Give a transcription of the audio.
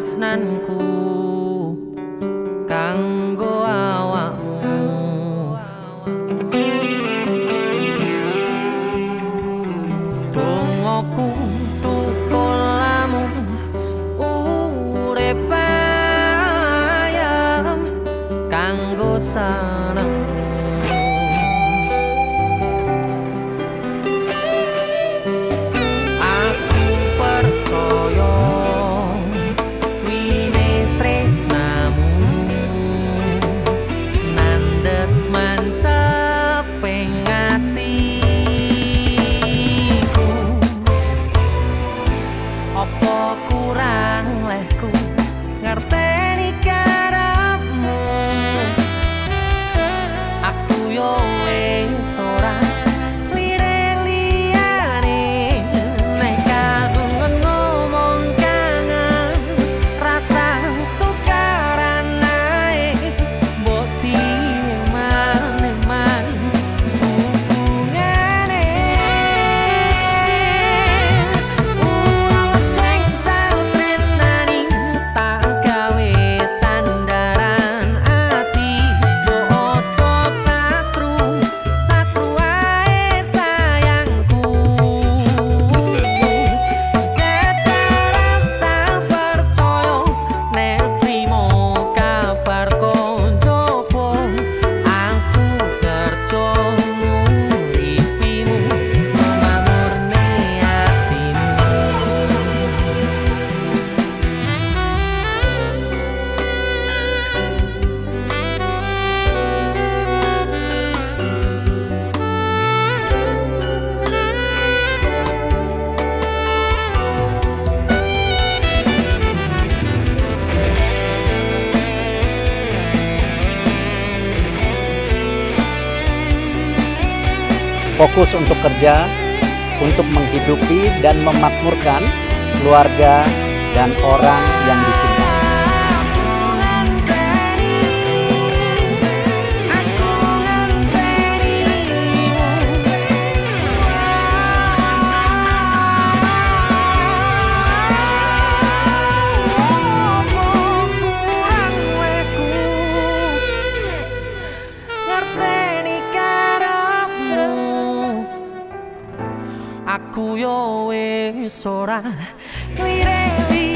tresnanku kanggo awakmu dongoku Sana. kurang lehku ngerti. fokus untuk kerja, untuk menghidupi dan memakmurkan keluarga dan orang yang dicintai. emisora. Mirei.